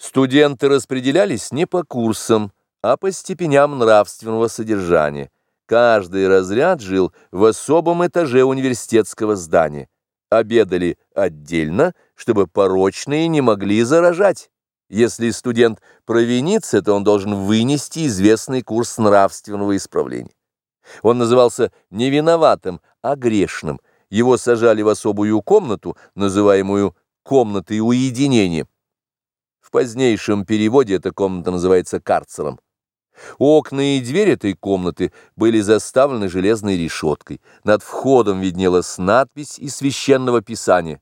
Студенты распределялись не по курсам, а по степеням нравственного содержания. Каждый разряд жил в особом этаже университетского здания. Обедали отдельно, чтобы порочные не могли заражать. Если студент провинится, то он должен вынести известный курс нравственного исправления. Он назывался не виноватым, а грешным. Его сажали в особую комнату, называемую «комнатой уединения». В позднейшем переводе эта комната называется карцером. Окна и дверь этой комнаты были заставлены железной решеткой. Над входом виднелась надпись из священного писания.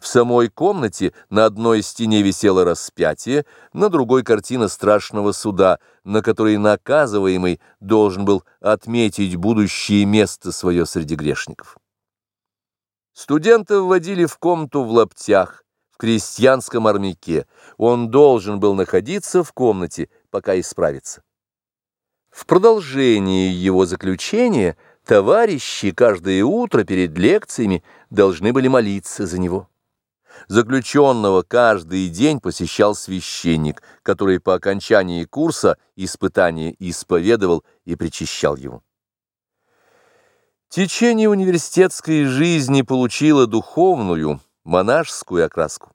В самой комнате на одной стене висело распятие, на другой картина страшного суда, на которой наказываемый должен был отметить будущее место свое среди грешников. Студента вводили в комнату в лаптях, в крестьянском армяке. Он должен был находиться в комнате, пока исправится. В продолжении его заключения товарищи каждое утро перед лекциями должны были молиться за него. Заключенного каждый день посещал священник, который по окончании курса испытания исповедовал и причащал его. Течение университетской жизни получило духовную, монашескую окраску.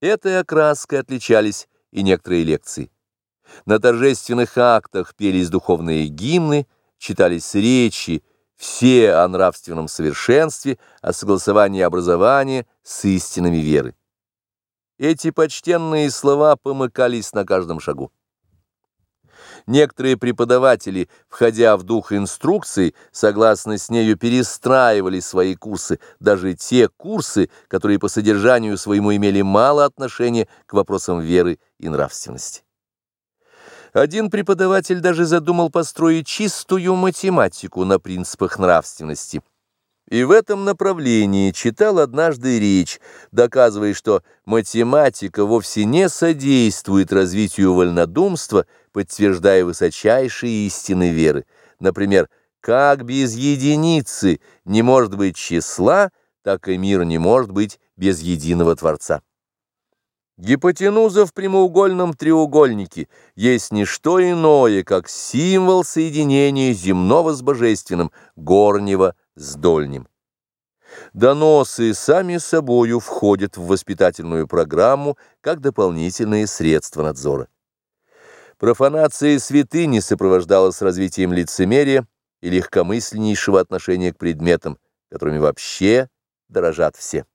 Этой окраской отличались и некоторые лекции. На торжественных актах пелись духовные гимны, читались речи, все о нравственном совершенстве, о согласовании образования с истинами веры. Эти почтенные слова помыкались на каждом шагу. Некоторые преподаватели, входя в дух инструкций, согласно с нею перестраивали свои курсы, даже те курсы, которые по содержанию своему имели мало отношения к вопросам веры и нравственности. Один преподаватель даже задумал построить чистую математику на принципах нравственности. И в этом направлении читал однажды речь, доказывая, что математика вовсе не содействует развитию вольнодумства, подтверждая высочайшие истины веры. Например, как без единицы не может быть числа, так и мир не может быть без единого Творца. Гипотенуза в прямоугольном треугольнике есть не что иное, как символ соединения земного с божественным, горнего с дольним. Доносы сами собою входят в воспитательную программу как дополнительные средства надзора. Профанация святыни сопровождалась развитием лицемерия и легкомысленнейшего отношения к предметам, которыми вообще дорожат все.